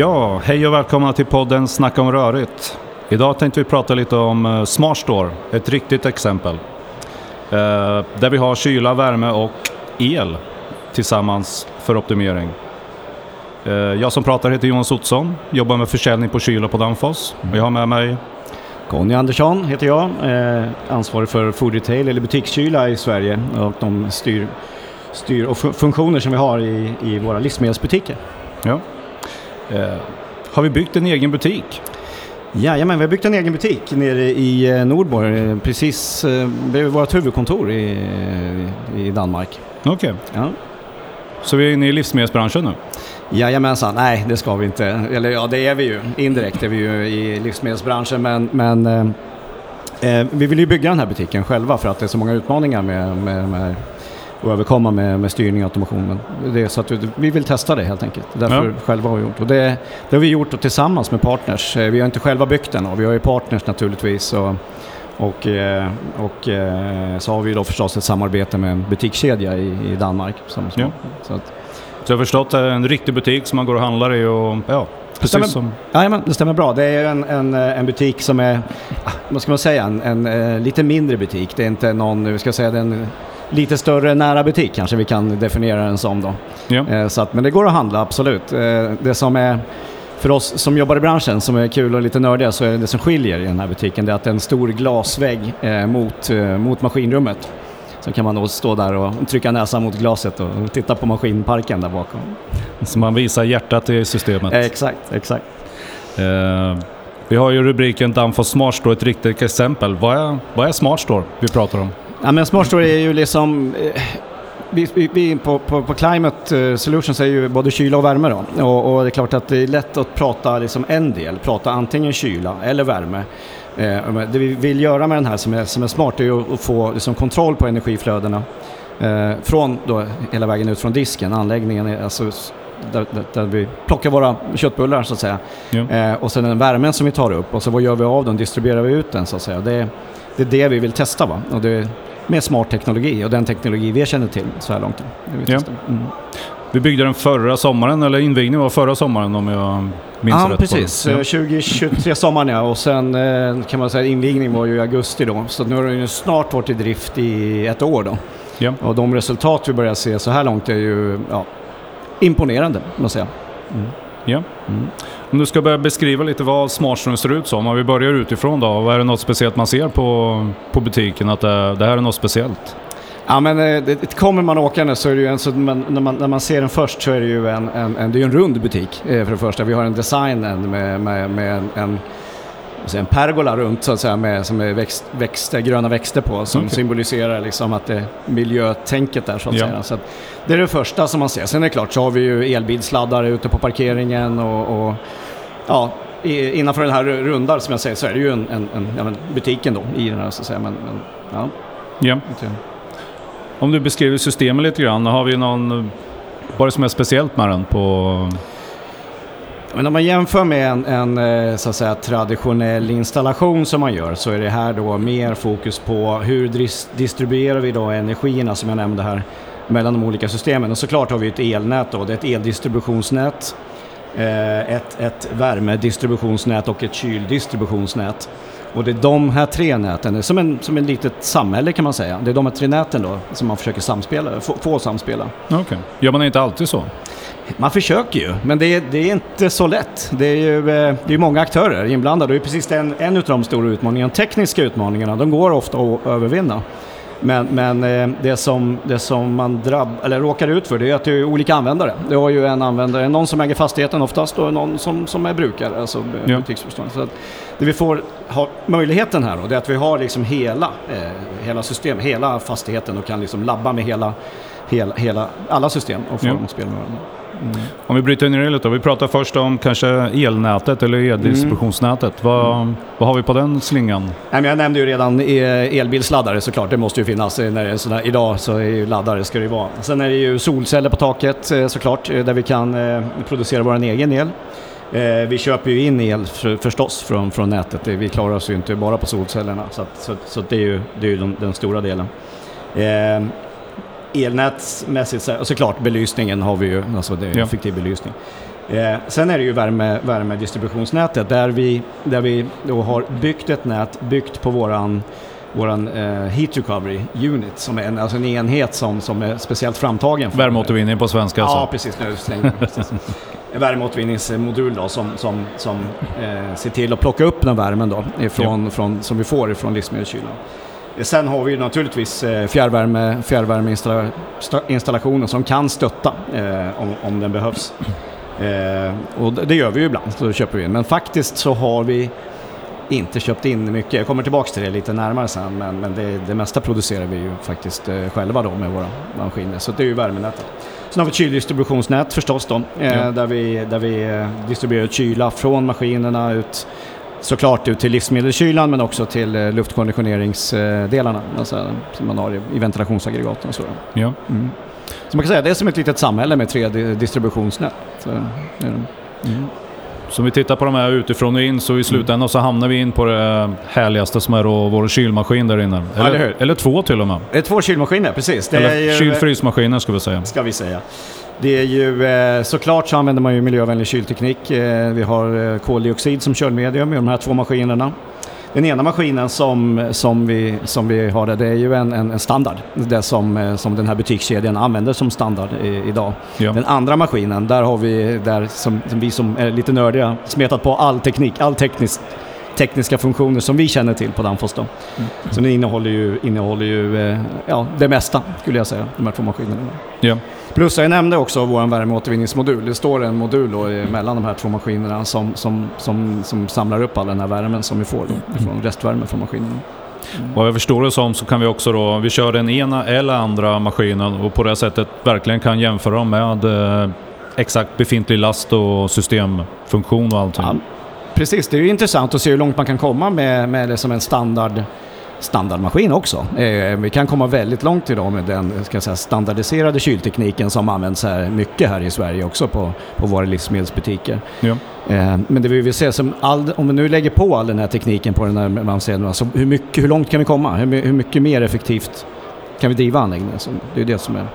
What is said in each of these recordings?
Ja, hej och välkomna till podden Snacka om rörigt. Idag tänkte vi prata lite om eh, Smart Store, ett riktigt exempel. Eh, där vi har kyla, värme och el tillsammans för optimering. Eh, jag som pratar heter Jonas Ottsson, jobbar med försäljning på kyla på Danfoss. Jag har med mig Conny Andersson heter jag, ansvarig för food retail eller butikskyla i Sverige och de styr, styr och fu- funktioner som vi har i, i våra livsmedelsbutiker. Ja. Eh, har vi byggt en egen butik? Jajamän, vi har byggt en egen butik nere i eh, Nordborg, eh, precis bredvid vårt huvudkontor i, i Danmark. Okej, Ja. så vi är inne i livsmedelsbranschen nu? Jajamensan, nej det ska vi inte. Eller ja, det är vi ju. Indirekt är vi ju i livsmedelsbranschen men, men eh, vi vill ju bygga den här butiken själva för att det är så många utmaningar med, med, med att överkomma med, med styrning och automation. Men det är så att vi, vi vill testa det helt enkelt. Därför Ja. själva har vi gjort. Och det, det har vi gjort tillsammans med partners. Eh, Vi har inte själva byggt den och vi har ju partners naturligtvis. Och, och, eh, och eh, så har vi då förstås ett samarbete med en butikskedja i, i Danmark. Ja. så att, Så jag har förstått att det är en riktig butik som man går och handlar i och ja, precis Stämmer. som... Jajamän, det stämmer bra. Det är en, en, en butik som är, ah, vad ska man säga, en, en, lite mindre butik. Det är inte någon, vi ska säga, det är en lite större nära butik kanske vi kan definiera den som då. Ja. Eh, Så att, men det går att handla, absolut. Eh, Det som är för oss som jobbar i branschen, som är kul och lite nördiga, så är det, det som skiljer i den här butiken det är att det är en stor glasvägg eh, mot, mot maskinrummet. Så kan man då stå där och trycka näsan mot glaset och titta på maskinparken där bakom. Så man visar hjärtat i systemet. Exakt, exakt. Eh, vi har ju rubriken Danfoss Smart Store, ett riktigt exempel. Vad är, vad är Smart Store vi pratar om? Ja, men Smart Store är ju liksom... Eh, vi, vi, vi på, på, på Climate eh, Solutions är ju både kyla och värme då. Och, och det är klart att det är lätt att prata liksom en del, prata antingen kyla eller värme. Eh, det vi vill göra med den här som är, som är smart är att få liksom kontroll på energiflödena. Eh, från då hela vägen ut från disken, anläggningen, är alltså s- där, där, där vi plockar våra köttbullar så att säga. Ja. Eh, och sen den värmen som vi tar upp och så vad gör vi av den? Distribuerar vi ut den så att säga? Det, det är det vi vill testa va? Och det, med smart teknologi och den teknologi vi känner till så här långt. Vi Ja. Mm. Vi byggde den förra sommaren, eller invigningen var förra sommaren om jag minns Ja, rätt. precis. på det. Eh, 2023 sommaren ja. Och sen eh, kan man säga invigning var ju i augusti då. Så nu har den ju snart varit i drift i ett år då. Ja. Och de resultat vi börjar se så här långt är ju ja, imponerande, måste jag säga. Ja. Mm. Om du ska börja beskriva lite vad Smart Store ser ut som, om vi börjar utifrån då. Vad är det något speciellt man ser på, på butiken, att det, det här är något speciellt? Ja men eh, det, kommer man åkande så är det ju en, så man, när, man, när man ser den först så är det ju en, en, en, det är en rund butik eh, för det första. Vi har en design med, med, med en, en, säger, en pergola runt så att säga med, som är växt, växter, gröna växter på som Okej. symboliserar liksom att det är miljötänket där så att Ja. säga. Så att det är det första som man ser. Sen är det klart så har vi ju elbilsladdar ute på parkeringen och, och ja, i, innanför den här rundar som jag säger så är det ju en, en, en ja, butiken då i den här så att säga. Men, men ja, Ja. Om du beskriver systemet lite grann, har vi någon... Vad är det som är speciellt med den på... Men om man jämför med en, en eh, så att säga, traditionell installation som man gör så är det här då mer fokus på hur distribuerar vi då energierna som jag nämnde här mellan de olika systemen. Och såklart har vi ett elnät då, det är ett eldistributionsnät, eh, ett, ett värmedistributionsnät och ett kyldistributionsnät. Och det är de här tre näten, som en, som ett litet samhälle kan man säga. Det är de här tre näten då som man försöker samspela, få, få samspela. Okej. Gör man inte alltid så? Man försöker ju, men det är, det är inte så lätt. Det är ju eh, det är många aktörer inblandade. Det är precis en, en av de stora utmaningarna. De tekniska utmaningarna, de går ofta att övervinna. Men, men eh, det, som, det som man drabb, eller råkar ut för det är att det är olika användare. Det har ju en användare, någon som äger fastigheten oftast och någon som, som är brukare, alltså Ja. Så att det vi får ha möjligheten här då, det är att vi har liksom hela, eh, hela system, hela fastigheten och kan liksom labba med hela, hela, hela alla system och få Ja. dem att spela med varandra. Om vi bryter ner det lite då. Vi pratar först om kanske elnätet eller eldistributionsnätet. Vad, vad har vi på den slingan? Nej, jag nämnde ju redan eh, elbilsladdare såklart, det måste ju finnas. eh, När sådär. Idag så är ju laddare ska det ju vara. Sen är det ju solceller på taket eh, såklart, där vi kan producera vår egen el. Vi köper ju in el för, förstås från, från nätet, vi klarar oss ju inte bara på solcellerna. Så, att, så, så det är ju, det är ju den, den stora delen. Elnätsmässigt, så- såklart belysningen har vi ju, alltså det är Ja. effektiv belysning. Eh, sen är det ju värme, värmedistributionsnätet där vi, där vi då har byggt ett nät byggt på våran våran eh, Heat Recovery Unit som är en, alltså en enhet som, som är speciellt framtagen. För Värmeåtervinning på svenska alltså? Ja, precis. Nu slängde En värmeåtervinningsmodul då som, som, som eh, ser till att plocka upp den värmen då ifrån, ja. från, som vi får ifrån livsmedelskylan. Sen har vi naturligtvis eh, fjärrvärme, fjärrvärmeinstallationer som kan stötta eh, om, om den behövs. Eh, och det gör vi ju ibland, så köper vi in. Men faktiskt så har vi inte köpt in mycket. Jag kommer tillbaka till det lite närmare sen, men, men det, det mesta producerar vi ju faktiskt eh, själva då med våra maskiner. Så det är ju värmenätet. Sen har vi ett kyldistributionsnät förstås då, eh, ja. där, vi, där vi eh, distribuerar kyla från maskinerna ut såklart ut till livsmedelskylan men också till eh, luftkonditioneringsdelarna alltså, som man har i ventilationsaggregaten och så. Ja. Mm. Så man kan säga det är som ett litet samhälle med tre distributionsnät. Så, mm. Så om vi tittar på de här utifrån och in så i slutändan så hamnar vi in på det härligaste som är då vår kylmaskin där inne. Eller, ja, eller två till och med. Det är två kylmaskiner, precis. Det eller ju, kylfrysmaskiner ska vi säga. Ska vi säga. Det är ju eh, såklart så använder man ju miljövänlig kylteknik. Eh, vi har eh, koldioxid som köldmedium i de här två maskinerna. Den ena maskinen som, som, vi, som vi har där, det är ju en, en, standard. Det som, som den här butikskedjan använder som standard i, idag. Ja. Den andra maskinen, där har vi, där som, som, vi som är lite nördiga, smetat på all teknik, all teknisk, tekniska funktioner som vi känner till på Danfoss. Då. Mm. Så den innehåller ju, innehåller ju eh, ja, det mesta, skulle jag säga, de här två maskinerna. Ja. Plus jag nämnde också vår värmeåtervinningsmodul. Det står en modul då mellan de här två maskinerna som, som, som, som samlar upp all den här värmen som vi får då, från restvärme från maskinerna. Mm. Vad jag förstår det som så kan vi också då, vi kör den ena eller andra maskinen och på det sättet verkligen kan jämföra dem med eh, exakt befintlig last och systemfunktion och allting. Ja, precis, det är ju intressant att se hur långt man kan komma med, med det som en standard standardmaskin också. Eh, vi kan komma väldigt långt idag med den ska säga, standardiserade kyltekniken som används här mycket här i Sverige också på, på våra livsmedelsbutiker. Ja. Eh, men det vi vill se, som all, om vi nu lägger på all den här tekniken på den här maskinen, alltså hur, mycket, hur långt kan vi komma? Hur, hur mycket mer effektivt kan vi driva anläggningen? det är det som är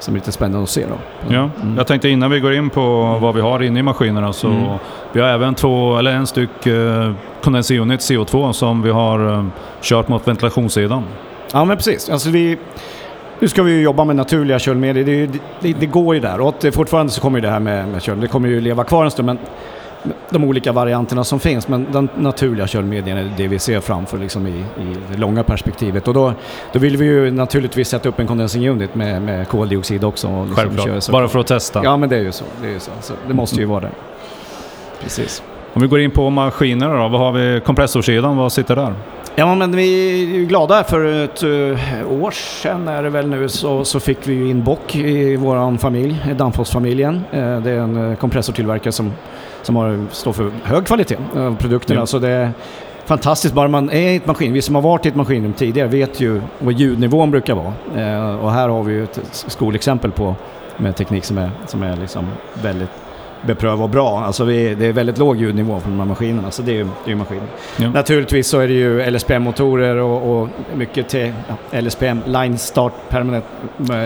som är lite spännande att se. Då. Ja, mm. Jag tänkte innan vi går in på vad vi har inne i maskinerna så mm. vi har även två, eller en styck eh, kondensunit CO2 som vi har eh, kört mot ventilationssidan. Ja men precis. Alltså vi, nu ska vi ju jobba med naturliga köldmedier. Det, det, det, går ju där och fortfarande så kommer det här med, med köld, det kommer ju leva kvar en stund men de olika varianterna som finns. Men den naturliga köldmedien är det vi ser framför liksom i, i det långa perspektivet. Och då, då vill vi ju naturligtvis sätta upp en condensing unit med, med koldioxid också. Och liksom Självklart, bara för att testa. Ja men det är ju så. Det, är ju så. så det måste ju vara det. Precis. Om vi går in på maskinerna då, vad har vi kompressorsidan, vad sitter där? Ja men vi är glada för ett uh, år sedan är det väl nu så, så fick vi in Bock i vår familj, Danfoss-familjen. Uh, det är en uh, kompressortillverkare som som har, står för hög kvalitet av produkterna. Ja. Så det är fantastiskt, bara man är i ett maskin. Vi som har varit i ett maskinrum tidigare vet ju vad ljudnivån brukar vara. Eh, och här har vi ju ett skolexempel på med teknik som är, som är liksom väldigt bepröva och bra. Alltså vi, det är väldigt låg ljudnivå på de här maskinerna, så det är ju, maskiner. Ja. Naturligtvis så är det ju LSPM-motorer och, och, mycket till ja, LSPM, Line Start Permanent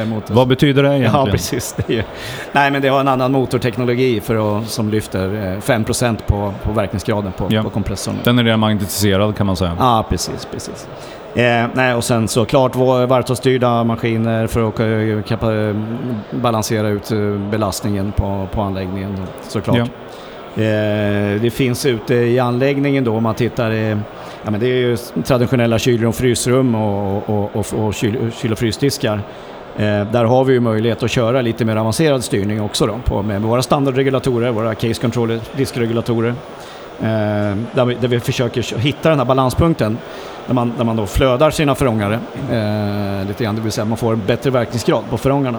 Motor. Vad betyder det egentligen? Ja, precis. Det är, nej, men det har en annan motorteknologi för att, som lyfter 5% eh, på, på verkningsgraden på, ja. på kompressorn. Den är redan magnetiserad kan man säga. Ja, precis. precis. Eh, nej, och sen såklart varvtalsstyrda maskiner för att uh, balansera ut eh, belastningen på, på anläggningen såklart. Ja. Eh, det finns ute i anläggningen då om man tittar i, ja, men det är ju traditionella kylrum och frysrum och, och, och, och kyl, kyl och frysdiskar. Eh, där har vi ju möjlighet att köra lite mer avancerad styrning också då, på, med våra standardregulatorer, våra case controller, diskregulatorer. Eh, där, vi, där vi försöker hitta den här balanspunkten där man, där man då flödar sina förångare eh, lite grann, det vill säga man får en bättre verkningsgrad på förångarna.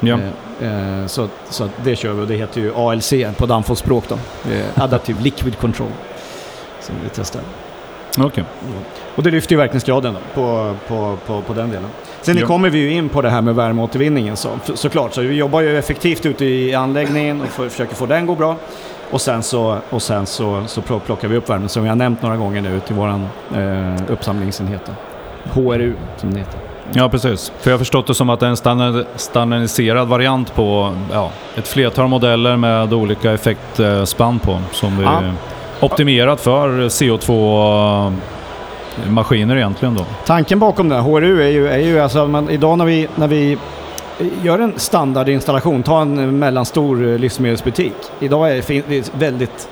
Ja. Eh, eh, så, så det kör vi och det heter ju ALC på Danfoss språk då. Eh, Adaptive Liquid Control. Som vi testar. Okay. Och det lyfter ju verkningsgraden på, på, på, på den delen. Sen ja. kommer vi ju in på det här med värmeåtervinningen så, såklart. Så vi jobbar ju effektivt ute i anläggningen och för, försöker få den gå bra. Och sen så, och sen så, så plockar vi upp värmen som vi har nämnt några gånger nu till vår eh, uppsamlingsenhet. HRU som det heter. Ja, precis. För jag har förstått det som att det är en standard, standardiserad variant på ja, ett flertal modeller med olika effektspann på som är Ja. optimerat för CO2-maskiner egentligen då. Tanken bakom det här, HRU, är ju, är ju alltså, man, idag när vi, när vi gör en standardinstallation, ta en mellanstor eh, livsmedelsbutik. Idag är det väldigt...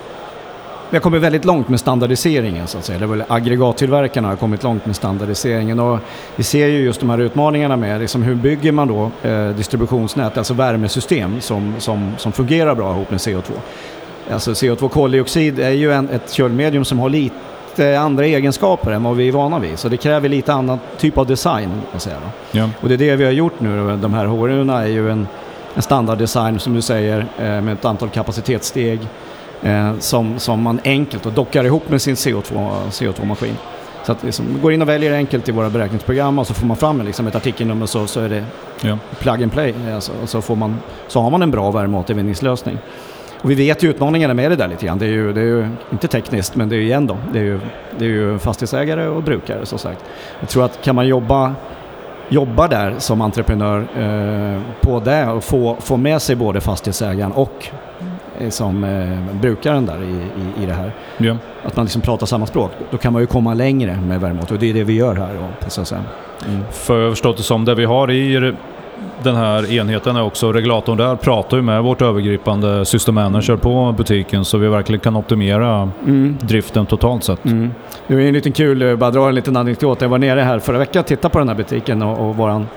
Vi har kommit väldigt långt med standardiseringen så att säga. Det väl aggregattillverkarna har kommit långt med standardiseringen och vi ser ju just de här utmaningarna med liksom hur bygger man då eh, distributionsnät, alltså värmesystem som, som, som fungerar bra ihop med CO2. Alltså CO2 koldioxid är ju en, ett köldmedium som har lite andra egenskaper än vad vi är vana vid. Så det kräver lite annan typ av design. säga. Ja. Och det är det vi har gjort nu. De här HRUna är ju en, en standarddesign som du säger eh, med ett antal kapacitetssteg eh, som, som man enkelt och dockar ihop med sin CO2, CO2-maskin. Så att liksom, går in och väljer enkelt i våra beräkningsprogram och så får man fram liksom ett artikelnummer så, så är det Ja. plug and play. Alltså, och så, får man, så har man en bra värmeåtervinningslösning. Och vi vet ju utmaningarna med det där lite grann. Det är ju, det är ju inte tekniskt, men det är ju igen då. Det är ju, det är ju fastighetsägare och brukare som sagt. Jag tror att kan man jobba, jobba där som entreprenör eh, på det och få, få med sig både fastighetsägaren och eh, som eh, brukaren där i, i, i det här. Ja. Att man liksom pratar samma språk. Då kan man ju komma längre med värmeåtervinning och det är det vi gör här. Säga. Mm. För jag förstått det som, det vi har i den här enheten är också regulatorn där pratar ju med vårt övergripande system manager på butiken så vi verkligen kan optimera Mm. driften totalt sett. Mm. Det är en liten kul, eh, bara dra en liten anekdot. Jag var nere här förra veckan och tittade på den här butiken och, och våran,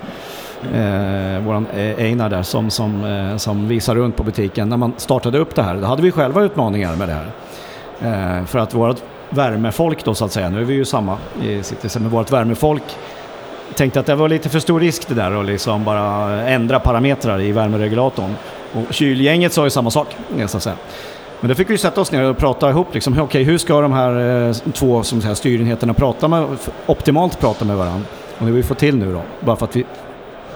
eh, våran eh, Einar där som, som, eh, som visar runt på butiken. När man startade upp det här, då hade vi själva utmaningar med det här. Eh, för att vårt värmefolk då så att säga, nu är vi ju samma i Citizen, men vårt värmefolk tänkte att det var lite för stor risk det där att liksom bara ändra parametrar i värmeregulatorn. Och kylgänget sa ju samma sak, eh, så att säga. Men då fick vi sätta oss ner och prata ihop. Liksom, okej, hur ska de här eh, två som säger, styrenheterna prata med, optimalt prata med varandra? Och det har vi fått till nu då. Bara för att vi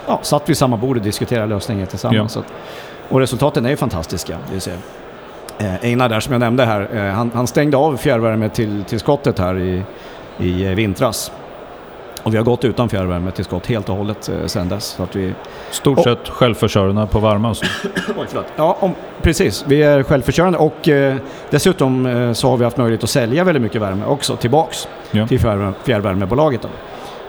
ja, satt vid samma bord och diskuterade lösningar tillsammans. Ja. Att, och resultaten är ju fantastiska. Det. Eh, Einar där som jag nämnde här, eh, han, han stängde av fjärrvärme till, till skottet här i, i vintras. Och vi har gått utan fjärrvärme till skott helt och hållet eh, sedan dess. Så att vi, Stort Och- sett självförsörjande på värme alltså. Oj, förlåt. Ja, om, precis. Vi är självförsörjande och eh, dessutom eh, så har vi haft möjlighet att sälja väldigt mycket värme också tillbaks Ja. till fjärrvärme, fjärrvärmebolaget. Då.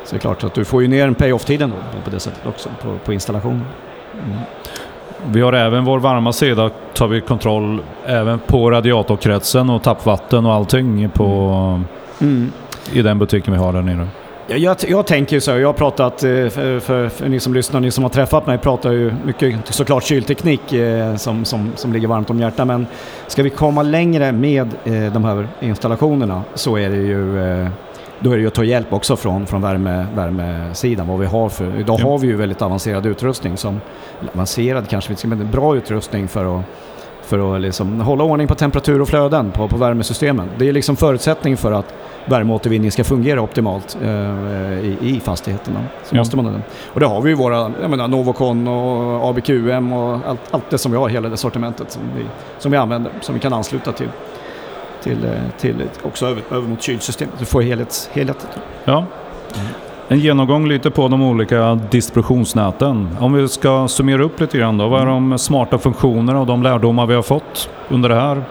Så det är klart att du får ju ner en pay-off-tiden på det sättet också på, på installationen. Mm. Vi har även vår varma sida, tar vi kontroll även på radiatorkretsen och tappvatten och allting på, Mm. i den butiken vi har där nere. Jag, jag, tänker ju så, jag har pratat, eh, för, för, för ni som lyssnar, ni som har träffat mig pratar ju mycket såklart kylteknik eh, som, som, som ligger varmt om hjärtat. Men ska vi komma längre med eh, de här installationerna så är det ju eh, då är det ju att ta hjälp också från, från värme, värmesidan. Vad vi har för, idag har vi ju väldigt avancerad utrustning som, avancerad kanske vi ska, men bra utrustning för att för att liksom hålla ordning på temperatur och flöden på, på värmesystemen. Det är liksom förutsättning för att värmeåtervinning ska fungera optimalt eh, i, i fastigheterna. Så Ja. måste man det. Och det har vi ju våra, jag menar Novocon och ABQM och allt, allt det som vi har, hela det sortimentet som vi, som vi använder, som vi kan ansluta till. Till, eh, till också över, över mot kylsystemet. Du får helhets, helheten. Ja. En genomgång lite på de olika distributionsnäten. Om vi ska summera upp lite grann då. Vad är de smarta funktionerna och de lärdomar vi har fått under det här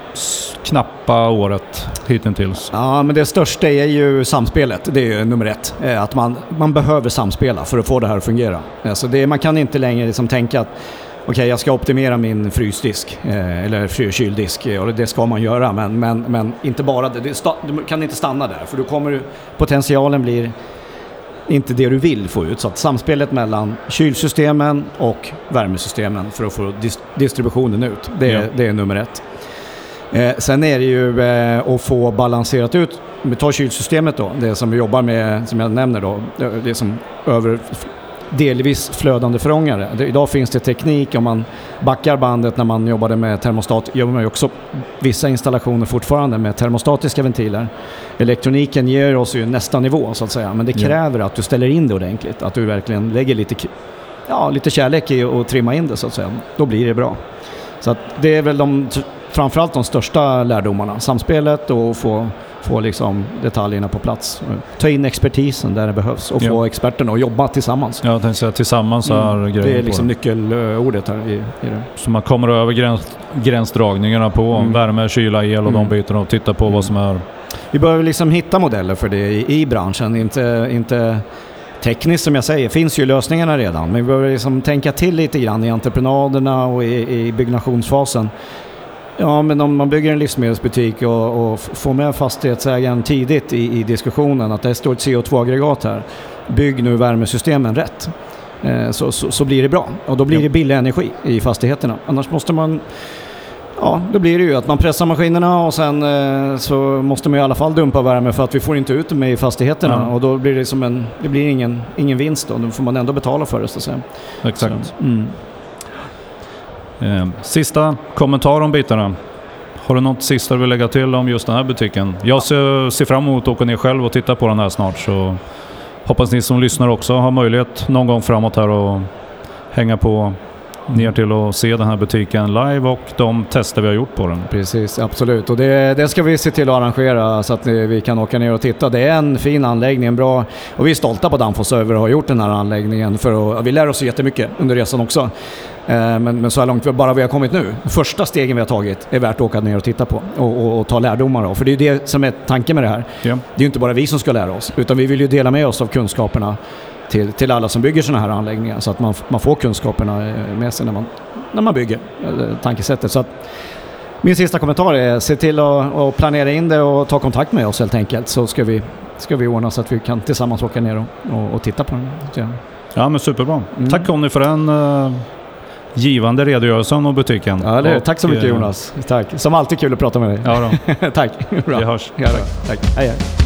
knappa året hittills? Ja, men det största är ju samspelet. Det är ju nummer ett. Eh, att man, man behöver samspela för att få det här att fungera. Alltså det, man kan inte längre liksom tänka att okej, jag ska optimera min frysdisk eh, eller kyldisk. Eh, och det ska man göra, men, men, men inte bara det. det du kan inte stanna där, för då kommer potentialen blir inte det du vill få ut. Så att samspelet mellan kylsystemen och värmesystemen för att få dis- distributionen ut, det, är- Ja. det är nummer ett. Eh, sen är det ju eh, att få balanserat ut, om vi tar kylsystemet då, det som vi jobbar med, som jag nämner då, det, det som över delvis flödande förångare. Idag finns det teknik, om man backar bandet när man jobbade med termostat, gör man ju också vissa installationer fortfarande med termostatiska ventiler. Elektroniken ger oss ju nästa nivå så att säga, men det Ja. kräver att du ställer in det ordentligt, att du verkligen lägger lite, ja, lite kärlek i att trimma in det så att säga. Då blir det bra. Så det är väl de framförallt de största lärdomarna. Samspelet och få, få liksom detaljerna på plats. Ta in expertisen där det behövs och Ja. få experterna att jobba tillsammans. Jag tänkte säga tillsammans är Mm. grejen det är på liksom det. nyckelordet här i, i det. Så man kommer över gräns, gränsdragningarna på Mm. värme, kyla, el och Mm. de bitarna och tittar på Mm. vad som är... Vi behöver liksom hitta modeller för det i, i branschen. Inte, inte tekniskt som jag säger, finns ju lösningarna redan. Men vi behöver liksom tänka till lite grann i entreprenaderna och i, i byggnationsfasen. Ja, men om man bygger en livsmedelsbutik och, och får med fastighetsägaren tidigt i, i diskussionen att det står ett CO2-aggregat här. Bygg nu värmesystemen rätt. Eh, så, så, så blir det bra. Och då blir Ja. det billig energi i fastigheterna. Annars måste man Ja, då blir det ju att man pressar maskinerna och sen eh, så måste man i alla fall dumpa värme för att vi får inte ut det med i fastigheterna. Ja. Och då blir det som en, det blir ingen, ingen vinst då. Då får man ändå betala för det så att säga. Exakt. Så, mm. Eh, sista kommentar om bitarna. Har du något sista du vill lägga till om just den här butiken? Jag ser, ser fram emot att åka ner själv och titta på den här snart. Så hoppas ni som lyssnar också har möjlighet någon gång framåt här och hänga på ner till och se den här butiken live och de tester vi har gjort på den. Precis, absolut. Och det, det ska vi se till att arrangera så att eh, vi kan åka ner och titta. Det är en fin anläggning, en bra... Och vi är stolta på Danfoss över att ha gjort den här anläggningen. För att, vi lär oss jättemycket under resan också. Eh, Men, men så här långt bara vi har kommit nu, första stegen vi har tagit är värt att åka ner och titta på och, och, och ta lärdomar av. För det är det som är tanken med det här. Ja. Det är ju inte bara vi som ska lära oss, utan vi vill ju dela med oss av kunskaperna till, till alla som bygger sådana här anläggningar så att man, man får kunskaperna eh, med sig när man, när man bygger eh, tankesättet. Så att, min sista kommentar är se till att, att planera in det och ta kontakt med oss helt enkelt så ska vi, ska vi ordna så att vi kan tillsammans åka ner och, och, och titta på den. Ja. men superbra. Mm. Tack Conny för den eh, givande redogörelsen om butiken. Ja, det, är- tack så Och, mycket Jonas. Tack. Som alltid kul att prata med dig. Ja då, tack. Bra. vi hörs. Ja, då. tack. Hej, hej.